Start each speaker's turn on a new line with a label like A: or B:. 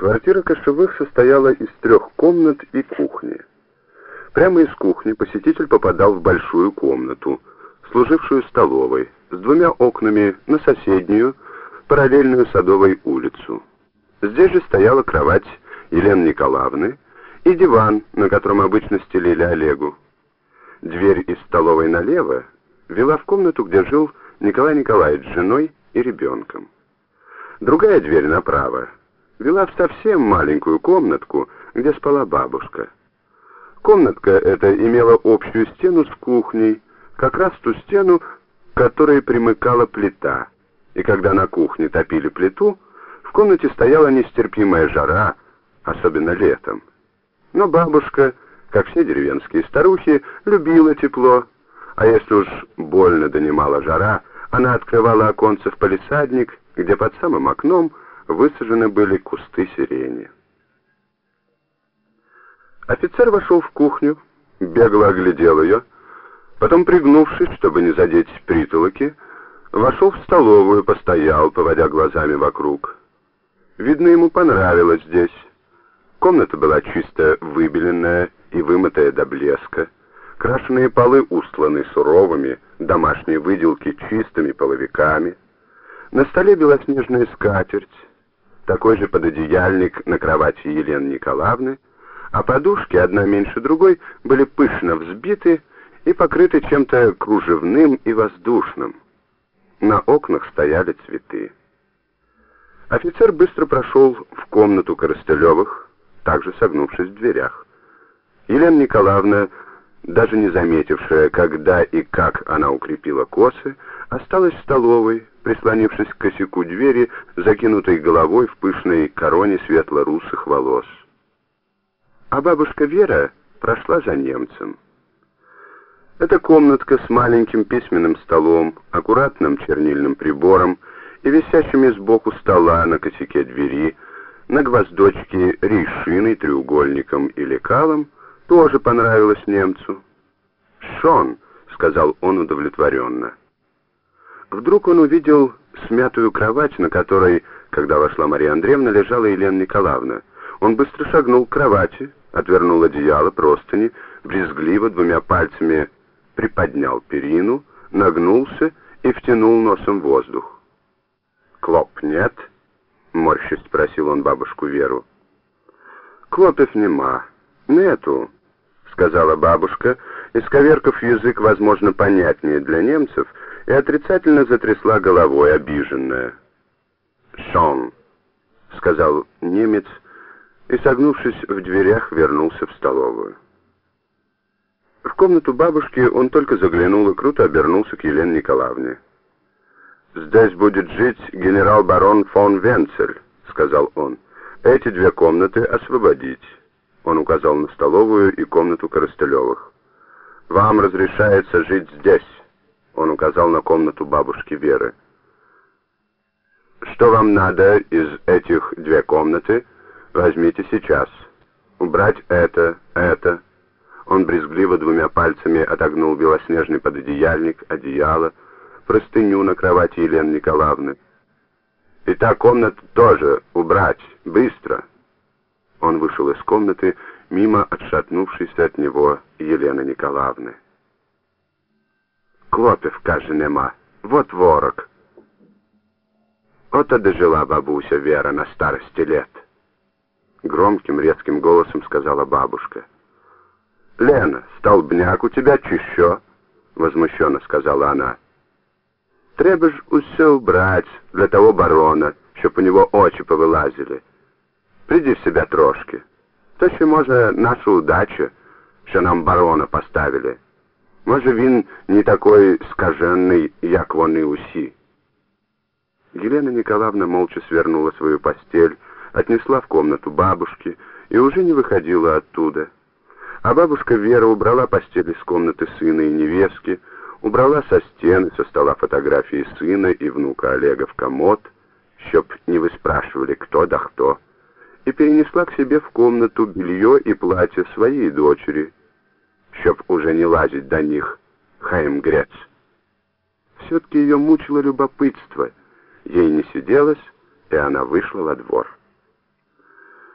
A: Квартира Кошевых состояла из трех комнат и кухни. Прямо из кухни посетитель попадал в большую комнату, служившую столовой, с двумя окнами на соседнюю, параллельную Садовой улицу. Здесь же стояла кровать Елены Николаевны и диван, на котором обычно стелили Олегу. Дверь из столовой налево вела в комнату, где жил Николай Николаевич с женой и ребенком. Другая дверь направо вела в совсем маленькую комнатку, где спала бабушка. Комнатка эта имела общую стену с кухней, как раз ту стену, к которой примыкала плита. И когда на кухне топили плиту, в комнате стояла нестерпимая жара, особенно летом. Но бабушка, как все деревенские старухи, любила тепло, а если уж больно донимала жара, она открывала оконце в палисадник, где под самым окном высажены были кусты сирени. Офицер вошел в кухню, бегло оглядел ее, потом, пригнувшись, чтобы не задеть притолоки, вошел в столовую, постоял, поводя глазами вокруг. Видно, ему понравилось здесь. Комната была чисто выбеленная и вымытая до блеска. Крашеные полы устланы суровыми, домашние выделки чистыми половиками. На столе белоснежная скатерть, такой же пододеяльник на кровати Елены Николаевны, а подушки, одна меньше другой, были пышно взбиты и покрыты чем-то кружевным и воздушным. На окнах стояли цветы. Офицер быстро прошел в комнату Коростылевых, также согнувшись в дверях. Елена Николаевна, даже не заметившая, когда и как она укрепила косы, осталась в столовой, прислонившись к косяку двери, закинутой головой в пышной короне светло-русых волос. А бабушка Вера прошла за немцем. Эта комнатка с маленьким письменным столом, аккуратным чернильным прибором и висящими сбоку стола на косяке двери, на гвоздочке рейшиной, треугольником и лекалом, тоже понравилась немцу. «Шон», — сказал он удовлетворенно. Вдруг он увидел смятую кровать, на которой, когда вошла Мария Андреевна, лежала Елена Николаевна. Он быстро шагнул к кровати, отвернул одеяло, простыни, брезгливо двумя пальцами приподнял перину, нагнулся и втянул носом воздух. «Клоп нет?» — морщись спросил он бабушку Веру. «Клопев нема. Нету», — сказала бабушка, исковеркав язык, возможно, понятнее для немцев, и отрицательно затрясла головой, обиженная. «Шон», — сказал немец, и, согнувшись в дверях, вернулся в столовую. В комнату бабушки он только заглянул и круто обернулся к Елене Николаевне. «Здесь будет жить генерал-барон фон Венцель», — сказал он. «Эти две комнаты освободить». Он указал на столовую и комнату Коростылевых. «Вам разрешается жить здесь», — он указал на комнату бабушки Веры. «Что вам надо из этих две комнаты, возьмите сейчас. Убрать это, это». Он брезгливо двумя пальцами отогнул белоснежный пододеяльник, одеяло, простыню на кровати Елены Николаевны. «И та комната тоже убрать, быстро!» Он вышел из комнаты, мимо отшатнувшейся от него Елены Николаевны. «Клопів, каже, нема, вот ворог!» «Ото дожила бабуся Вера на старости лет!» Громким, резким голосом сказала бабушка. «Лена, столбняк у тебя чи що?» возмущенно сказала она. Треба ж усе убрать для того барона, щоб у нього очі повилазили. Приди в себе трошки. То ще, може, наша удача, що нам барона поставили. Може, він не такой скаженный, як вони усі. Елена Николаевна молча свернула свою постель, отнесла в комнату бабушки и уже не выходила оттуда. А бабушка Вера убрала постель из комнаты сына и невестки, убрала со стены, со стола фотографии сына и внука Олега в комод, чтоб не выспрашивали, кто да кто, и перенесла к себе в комнату белье и платье своей дочери, чтоб уже не лазить до них, хаим грец. Все-таки ее мучило любопытство, ей не сиделось, и она вышла во двор.